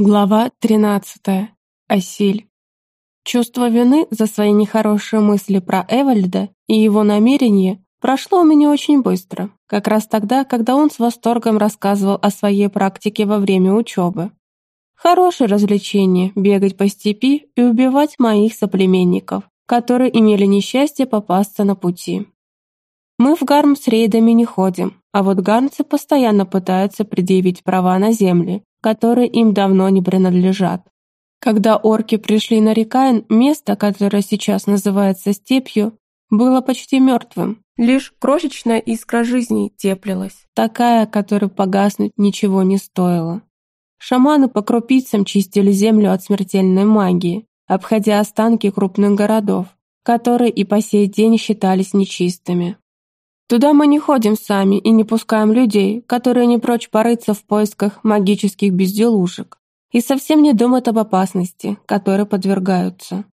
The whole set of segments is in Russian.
Глава 13. Асиль. Чувство вины за свои нехорошие мысли про Эвальда и его намерения прошло у меня очень быстро, как раз тогда, когда он с восторгом рассказывал о своей практике во время учебы. Хорошее развлечение – бегать по степи и убивать моих соплеменников, которые имели несчастье попасться на пути. Мы в Гарм с рейдами не ходим, а вот гарнцы постоянно пытаются предъявить права на земли, которые им давно не принадлежат. Когда орки пришли на Рекайн, место, которое сейчас называется степью, было почти мертвым. Лишь крошечная искра жизни теплилась, такая, которой погаснуть ничего не стоило. Шаманы по крупицам чистили землю от смертельной магии, обходя останки крупных городов, которые и по сей день считались нечистыми. Туда мы не ходим сами и не пускаем людей, которые не прочь порыться в поисках магических безделушек и совсем не думают об опасности, которой подвергаются.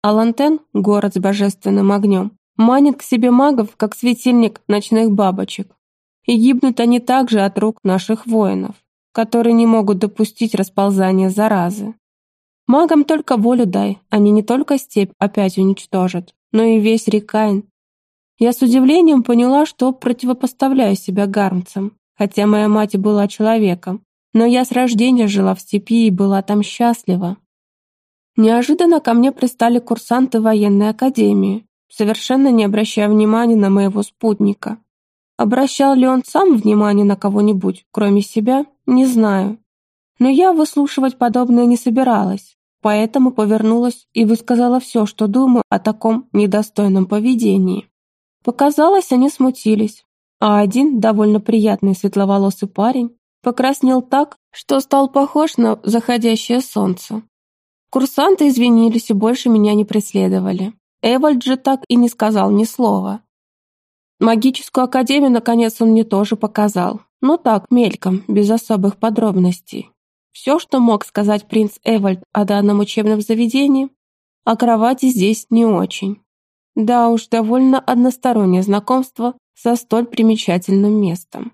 Алантен, город с божественным огнем, манит к себе магов, как светильник ночных бабочек. И гибнут они также от рук наших воинов, которые не могут допустить расползания заразы. Магам только волю дай, они не только степь опять уничтожат, но и весь Рекайн, я с удивлением поняла, что противопоставляю себя гармцам, хотя моя мать была человеком, но я с рождения жила в степи и была там счастлива. Неожиданно ко мне пристали курсанты военной академии, совершенно не обращая внимания на моего спутника. Обращал ли он сам внимание на кого-нибудь, кроме себя, не знаю. Но я выслушивать подобное не собиралась, поэтому повернулась и высказала все, что думаю о таком недостойном поведении. Показалось, они смутились, а один, довольно приятный светловолосый парень, покраснел так, что стал похож на заходящее солнце. Курсанты извинились и больше меня не преследовали. Эвальд же так и не сказал ни слова. Магическую академию, наконец, он мне тоже показал. Но так, мельком, без особых подробностей. Все, что мог сказать принц Эвальд о данном учебном заведении, о кровати здесь не очень. Да уж, довольно одностороннее знакомство со столь примечательным местом.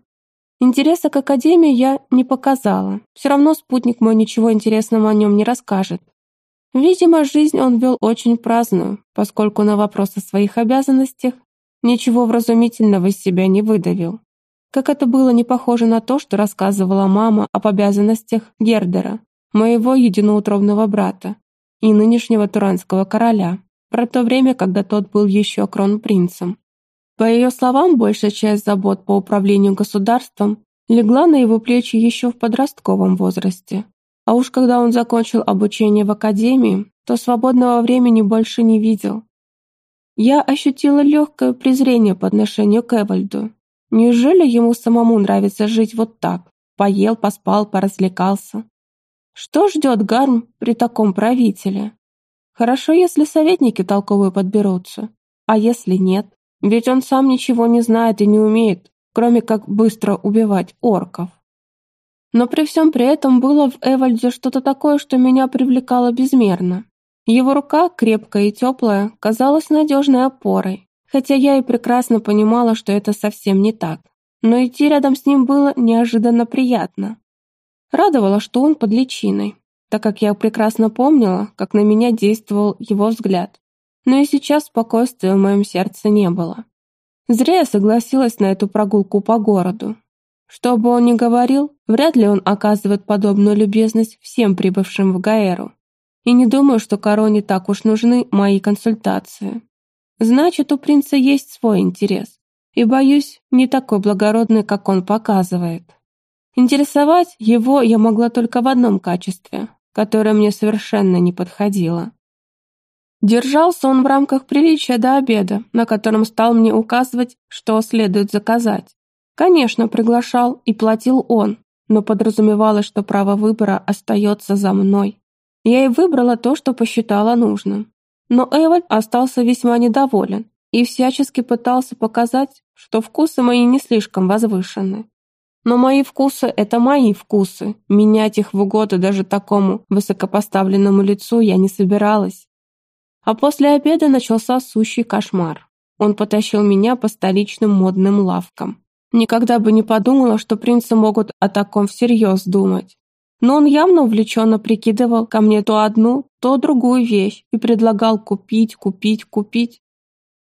Интереса к Академии я не показала. Все равно спутник мой ничего интересного о нем не расскажет. Видимо, жизнь он вел очень праздную, поскольку на вопрос о своих обязанностях ничего вразумительного из себя не выдавил. Как это было не похоже на то, что рассказывала мама об обязанностях Гердера, моего единоутробного брата и нынешнего туранского короля про то время, когда тот был еще кронпринцем. По ее словам, большая часть забот по управлению государством легла на его плечи еще в подростковом возрасте. А уж когда он закончил обучение в академии, то свободного времени больше не видел. Я ощутила легкое презрение по отношению к Эвальду. Неужели ему самому нравится жить вот так? Поел, поспал, поразвлекался. Что ждет Гарм при таком правителе? Хорошо, если советники толковые подберутся. А если нет? Ведь он сам ничего не знает и не умеет, кроме как быстро убивать орков. Но при всем при этом было в Эвальде что-то такое, что меня привлекало безмерно. Его рука, крепкая и теплая, казалась надежной опорой, хотя я и прекрасно понимала, что это совсем не так. Но идти рядом с ним было неожиданно приятно. Радовало, что он под личиной, так как я прекрасно помнила, как на меня действовал его взгляд. Но и сейчас спокойствия в моем сердце не было. Зря я согласилась на эту прогулку по городу. Что бы он ни говорил, вряд ли он оказывает подобную любезность всем прибывшим в Гаэру. И не думаю, что короне так уж нужны мои консультации. Значит, у принца есть свой интерес. И, боюсь, не такой благородный, как он показывает. Интересовать его я могла только в одном качестве которое мне совершенно не подходило. Держался он в рамках приличия до обеда, на котором стал мне указывать, что следует заказать. Конечно, приглашал и платил он, но подразумевалось, что право выбора остается за мной. Я и выбрала то, что посчитала нужным. Но Эвальд остался весьма недоволен и всячески пытался показать, что вкусы мои не слишком возвышены. Но мои вкусы — это мои вкусы. Менять их в угоду даже такому высокопоставленному лицу я не собиралась. А после обеда начался сущий кошмар. Он потащил меня по столичным модным лавкам. Никогда бы не подумала, что принцы могут о таком всерьез думать. Но он явно увлеченно прикидывал ко мне то одну, то другую вещь и предлагал купить, купить, купить.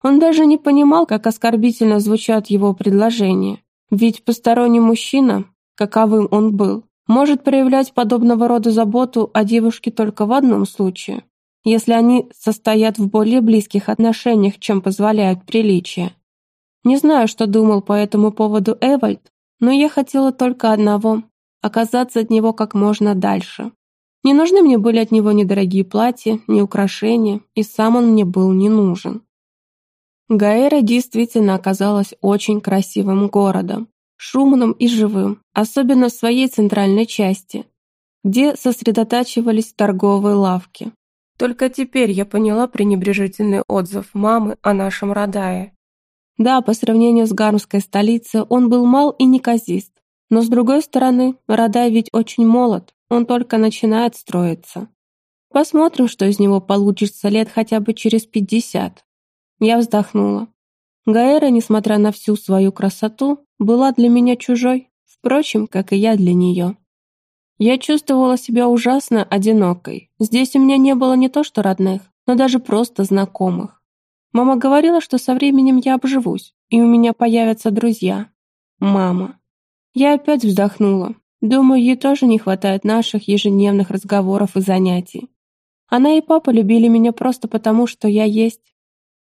Он даже не понимал, как оскорбительно звучат его предложения. Ведь посторонний мужчина, каковым он был, может проявлять подобного рода заботу о девушке только в одном случае, если они состоят в более близких отношениях, чем позволяют приличия. Не знаю, что думал по этому поводу Эвальд, но я хотела только одного — оказаться от него как можно дальше. Не нужны мне были от него ни дорогие платья, ни украшения, и сам он мне был не нужен. Гаэра действительно оказалась очень красивым городом, шумным и живым, особенно в своей центральной части, где сосредотачивались торговые лавки. Только теперь я поняла пренебрежительный отзыв мамы о нашем Радае. Да, по сравнению с гармской столицей он был мал и неказист, но с другой стороны, Радай ведь очень молод, он только начинает строиться. Посмотрим, что из него получится лет хотя бы через пятьдесят. Я вздохнула. Гаэра, несмотря на всю свою красоту, была для меня чужой, впрочем, как и я для нее. Я чувствовала себя ужасно одинокой. Здесь у меня не было не то что родных, но даже просто знакомых. Мама говорила, что со временем я обживусь, и у меня появятся друзья. Мама. Я опять вздохнула. Думаю, ей тоже не хватает наших ежедневных разговоров и занятий. Она и папа любили меня просто потому, что я есть.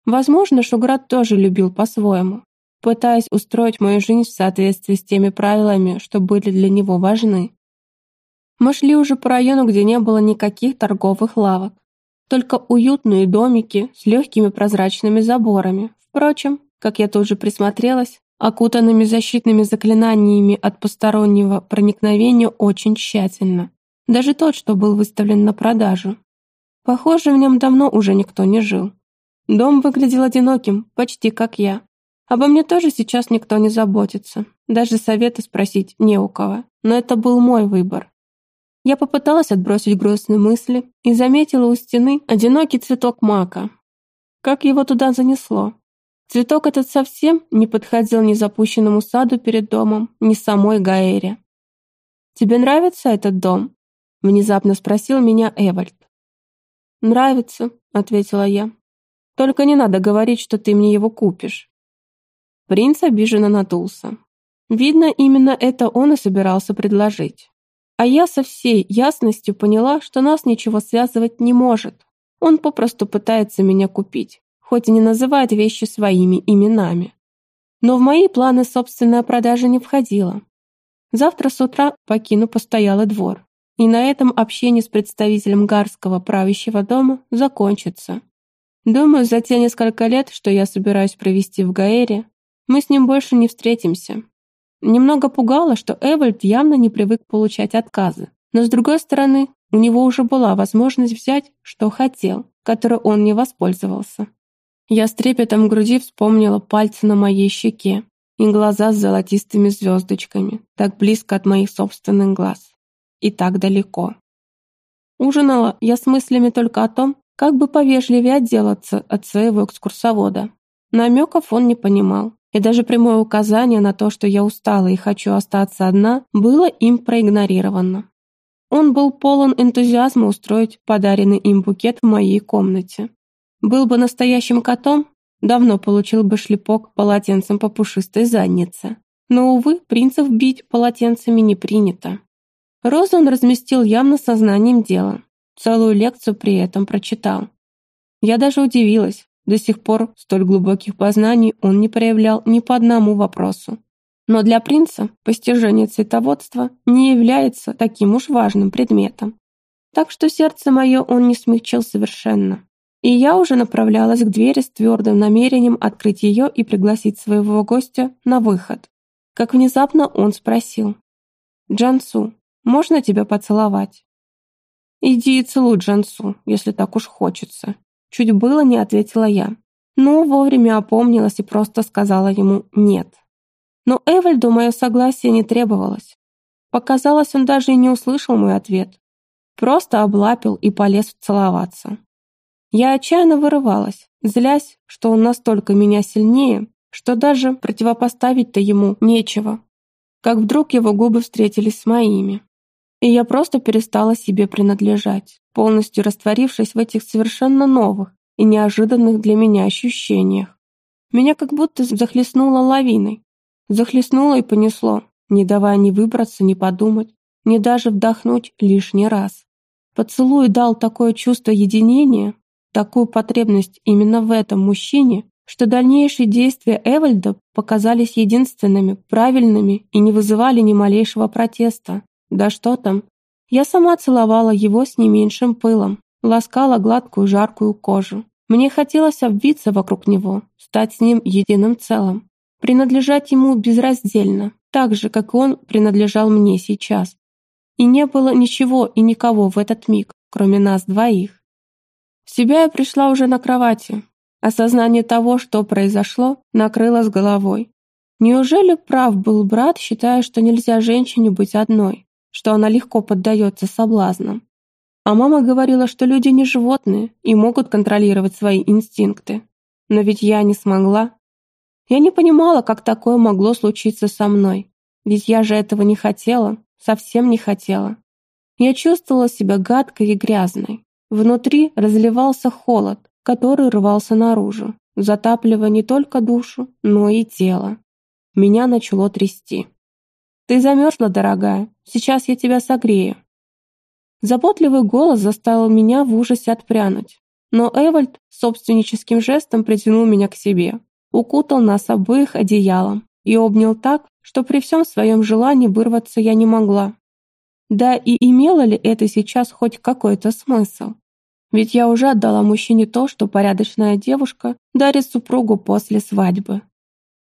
Возможно, Шуград тоже любил по-своему, пытаясь устроить мою жизнь в соответствии с теми правилами, что были для него важны. Мы шли уже по району, где не было никаких торговых лавок, только уютные домики с легкими прозрачными заборами. Впрочем, как я тут же присмотрелась, окутанными защитными заклинаниями от постороннего проникновения очень тщательно. Даже тот, что был выставлен на продажу. Похоже, в нем давно уже никто не жил. Дом выглядел одиноким, почти как я. Обо мне тоже сейчас никто не заботится. Даже совета спросить не у кого. Но это был мой выбор. Я попыталась отбросить грустные мысли и заметила у стены одинокий цветок мака. Как его туда занесло? Цветок этот совсем не подходил ни запущенному саду перед домом, ни самой Гаэре. «Тебе нравится этот дом?» — внезапно спросил меня Эвальд. «Нравится», — ответила я. Только не надо говорить, что ты мне его купишь». Принц обиженно надулся. Видно, именно это он и собирался предложить. А я со всей ясностью поняла, что нас ничего связывать не может. Он попросту пытается меня купить, хоть и не называет вещи своими именами. Но в мои планы собственная продажа не входила. Завтра с утра покину постоялый двор, и на этом общение с представителем Гарского правящего дома закончится. Думаю, за те несколько лет, что я собираюсь провести в Гаэре, мы с ним больше не встретимся. Немного пугало, что Эвальд явно не привык получать отказы. Но с другой стороны, у него уже была возможность взять, что хотел, которой он не воспользовался. Я с трепетом в груди вспомнила пальцы на моей щеке и глаза с золотистыми звездочками, так близко от моих собственных глаз. И так далеко. Ужинала я с мыслями только о том, как бы повежливее отделаться от своего экскурсовода. Намеков он не понимал, и даже прямое указание на то, что я устала и хочу остаться одна, было им проигнорировано. Он был полон энтузиазма устроить подаренный им букет в моей комнате. Был бы настоящим котом, давно получил бы шлепок полотенцем по пушистой заднице. Но, увы, принцев бить полотенцами не принято. Розу он разместил явно сознанием дела. Целую лекцию при этом прочитал. Я даже удивилась. До сих пор столь глубоких познаний он не проявлял ни по одному вопросу. Но для принца постижение цветоводства не является таким уж важным предметом. Так что сердце мое он не смягчил совершенно. И я уже направлялась к двери с твердым намерением открыть ее и пригласить своего гостя на выход. Как внезапно он спросил. «Джансу, можно тебя поцеловать?» «Иди и целуй Джансу, если так уж хочется». Чуть было не ответила я. Но вовремя опомнилась и просто сказала ему «нет». Но Эвальду мое согласие не требовалось. Показалось, он даже и не услышал мой ответ. Просто облапил и полез целоваться. Я отчаянно вырывалась, злясь, что он настолько меня сильнее, что даже противопоставить-то ему нечего. Как вдруг его губы встретились с моими. И я просто перестала себе принадлежать, полностью растворившись в этих совершенно новых и неожиданных для меня ощущениях. Меня как будто захлестнуло лавиной. Захлестнуло и понесло, не давая ни выбраться, ни подумать, ни даже вдохнуть лишний раз. Поцелуй дал такое чувство единения, такую потребность именно в этом мужчине, что дальнейшие действия Эвальда показались единственными, правильными и не вызывали ни малейшего протеста. Да что там. Я сама целовала его с не меньшим пылом, ласкала гладкую жаркую кожу. Мне хотелось обвиться вокруг него, стать с ним единым целым, принадлежать ему безраздельно, так же, как он принадлежал мне сейчас. И не было ничего и никого в этот миг, кроме нас двоих. В себя я пришла уже на кровати. Осознание того, что произошло, накрыло с головой. Неужели прав был брат, считая, что нельзя женщине быть одной, что она легко поддается соблазнам? А мама говорила, что люди не животные и могут контролировать свои инстинкты. Но ведь я не смогла. Я не понимала, как такое могло случиться со мной. Ведь я же этого не хотела, совсем не хотела. Я чувствовала себя гадкой и грязной. Внутри разливался холод, который рвался наружу, затапливая не только душу, но и тело. Меня начало трясти. «Ты замерзла, дорогая, сейчас я тебя согрею». Заботливый голос заставил меня в ужасе отпрянуть. Но Эвальд собственническим жестом притянул меня к себе, укутал нас обоих одеялом и обнял так, что при всем своем желании вырваться я не могла. Да и имело ли это сейчас хоть какой-то смысл? Ведь я уже отдала мужчине то, что порядочная девушка дарит супругу после свадьбы.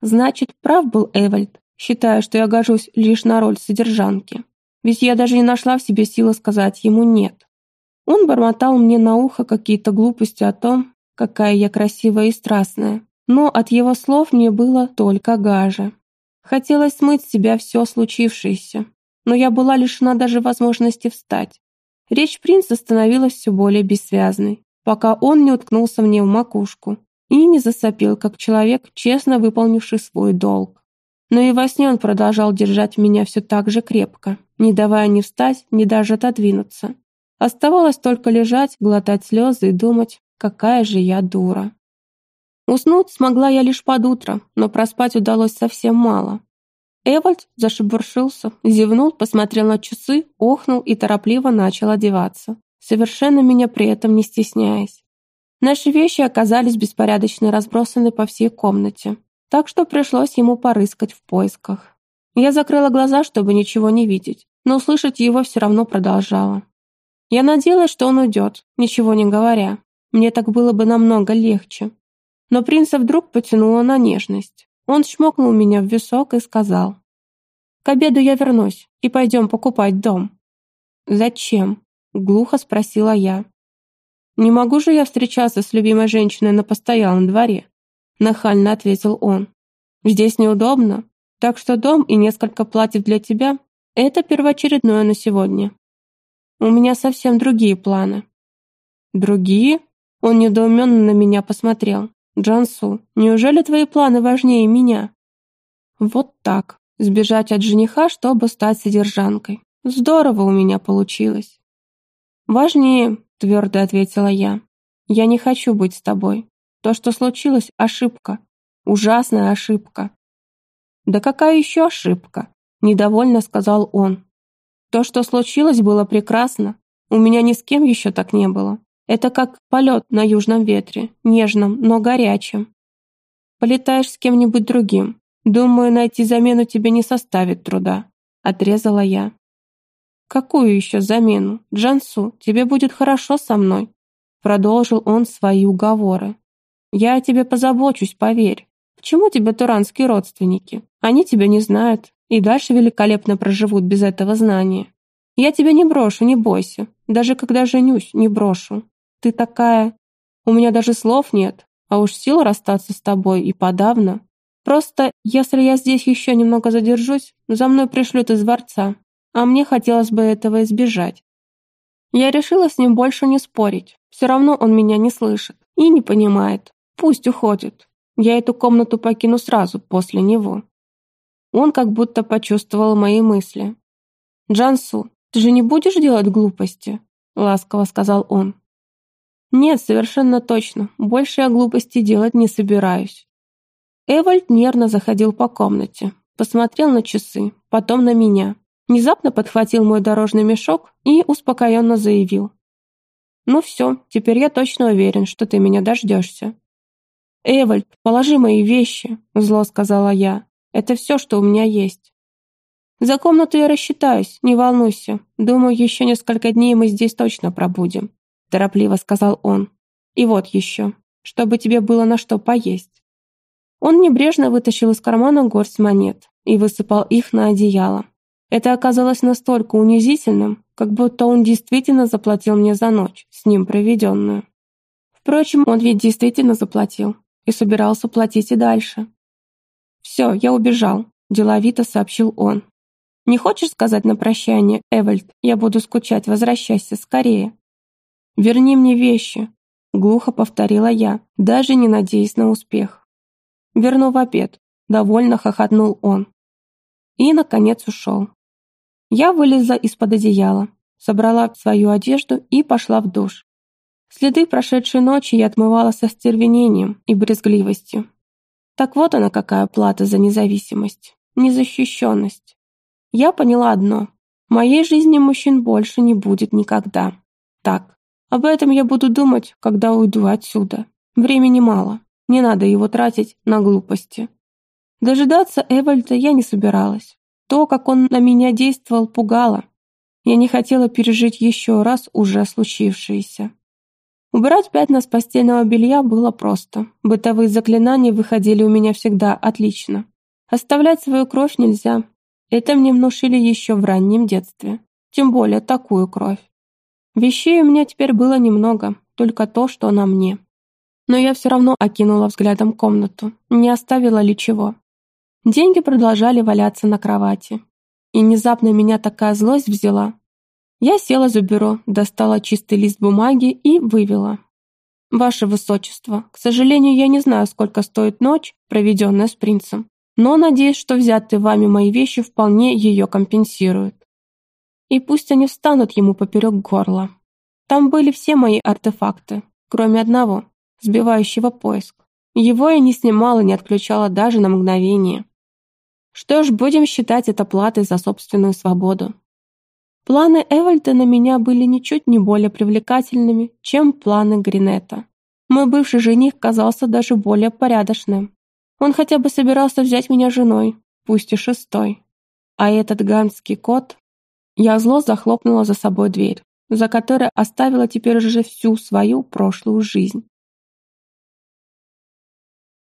Значит, прав был Эвальд, считая, что я гожусь лишь на роль содержанки. Ведь я даже не нашла в себе силы сказать ему «нет». Он бормотал мне на ухо какие-то глупости о том, какая я красивая и страстная, но от его слов мне было только гаже. Хотелось смыть с себя все случившееся, но я была лишена даже возможности встать. Речь принца становилась все более бессвязной, пока он не уткнулся мне в макушку и не засопел, как человек, честно выполнивший свой долг. Но и во сне он продолжал держать меня все так же крепко, не давая ни встать, ни даже отодвинуться. Оставалось только лежать, глотать слезы и думать, какая же я дура. Уснуть смогла я лишь под утро, но проспать удалось совсем мало. Эвальд зашебуршился, зевнул, посмотрел на часы, охнул и торопливо начал одеваться, совершенно меня при этом не стесняясь. Наши вещи оказались беспорядочно разбросаны по всей комнате, так что пришлось ему порыскать в поисках. Я закрыла глаза, чтобы ничего не видеть, но услышать его все равно продолжала. Я надеялась, что он уйдет, ничего не говоря. Мне так было бы намного легче. Но принца вдруг потянуло на нежность. Он чмокнул меня в висок и сказал. «К обеду я вернусь, и пойдем покупать дом». «Зачем?» — глухо спросила я. «Не могу же я встречаться с любимой женщиной на постоялом дворе», — нахально ответил он. «Здесь неудобно, так что дом и несколько платьев для тебя — это первоочередное на сегодня. У меня совсем другие планы». «Другие?» — он недоуменно на меня посмотрел. Джансу, неужели твои планы важнее меня? Вот так. Сбежать от жениха, чтобы стать содержанкой. Здорово у меня получилось. Важнее, твердо ответила я. Я не хочу быть с тобой. То, что случилось, ошибка. Ужасная ошибка. Да какая еще ошибка? Недовольно сказал он. То, что случилось, было прекрасно. У меня ни с кем еще так не было. Это как полет на южном ветре, нежном, но горячем. Полетаешь с кем-нибудь другим. Думаю, найти замену тебе не составит труда. Отрезала я. Какую еще замену? Джансу, тебе будет хорошо со мной. Продолжил он свои уговоры. Я о тебе позабочусь, поверь. К чему тебе туранские родственники? Они тебя не знают и дальше великолепно проживут без этого знания. Я тебя не брошу, не бойся. Даже когда женюсь, не брошу. Ты такая... У меня даже слов нет, а уж сил расстаться с тобой и подавно. Просто, если я здесь еще немного задержусь, за мной пришлют из дворца, а мне хотелось бы этого избежать. Я решила с ним больше не спорить. Все равно он меня не слышит и не понимает. Пусть уходит. Я эту комнату покину сразу после него. Он как будто почувствовал мои мысли. «Джансу, Ты же не будешь делать глупости?» — ласково сказал он. «Нет, совершенно точно. Больше я глупости делать не собираюсь». Эвальд нервно заходил по комнате, посмотрел на часы, потом на меня. Внезапно подхватил мой дорожный мешок и успокоенно заявил. «Ну все, теперь я точно уверен, что ты меня дождешься». «Эвальд, положи мои вещи», — зло сказала я. «Это все, что у меня есть». «За комнату я рассчитаюсь, не волнуйся. Думаю, еще несколько дней мы здесь точно пробудем», — торопливо сказал он. «И вот еще, чтобы тебе было на что поесть». Он небрежно вытащил из кармана горсть монет и высыпал их на одеяло. Это оказалось настолько унизительным, как будто он действительно заплатил мне за ночь, с ним проведенную. Впрочем, он ведь действительно заплатил и собирался платить и дальше. «Все, я убежал», – деловито сообщил он. «Не хочешь сказать на прощание, Эвальд? Я буду скучать, возвращайся скорее». «Верни мне вещи», – глухо повторила я, даже не надеясь на успех. «Верну в обед», – довольно хохотнул он. И, наконец, ушел. Я вылезла из-под одеяла, собрала свою одежду и пошла в душ. Следы прошедшей ночи я отмывала со стервенением и брезгливостью. Так вот она какая плата за независимость, незащищенность. Я поняла одно. В моей жизни мужчин больше не будет никогда. Так, об этом я буду думать, когда уйду отсюда. Времени мало, не надо его тратить на глупости. Дожидаться Эвальда я не собиралась. То, как он на меня действовал, пугало. Я не хотела пережить еще раз уже случившееся. Убирать пятна с постельного белья было просто. Бытовые заклинания выходили у меня всегда отлично. Оставлять свою кровь нельзя. Это мне внушили еще в раннем детстве. Тем более такую кровь. Вещей у меня теперь было немного, только то, что на мне. Но я все равно окинула взглядом комнату, не оставила ли чего. Деньги продолжали валяться на кровати. И внезапно меня такая злость взяла. Я села за бюро, достала чистый лист бумаги и вывела. «Ваше Высочество, к сожалению, я не знаю, сколько стоит ночь, проведенная с принцем, но надеюсь, что взятые вами мои вещи вполне ее компенсируют. И пусть они встанут ему поперек горла. Там были все мои артефакты, кроме одного, сбивающего поиск. Его я не снимала, не отключала даже на мгновение. Что ж, будем считать это платой за собственную свободу. Планы Эвальда на меня были ничуть не более привлекательными, чем планы Гринета. Мой бывший жених казался даже более порядочным. Он хотя бы собирался взять меня женой, пусть и шестой. А этот ганский кот... Я зло захлопнула за собой дверь, за которой оставила теперь уже всю свою прошлую жизнь.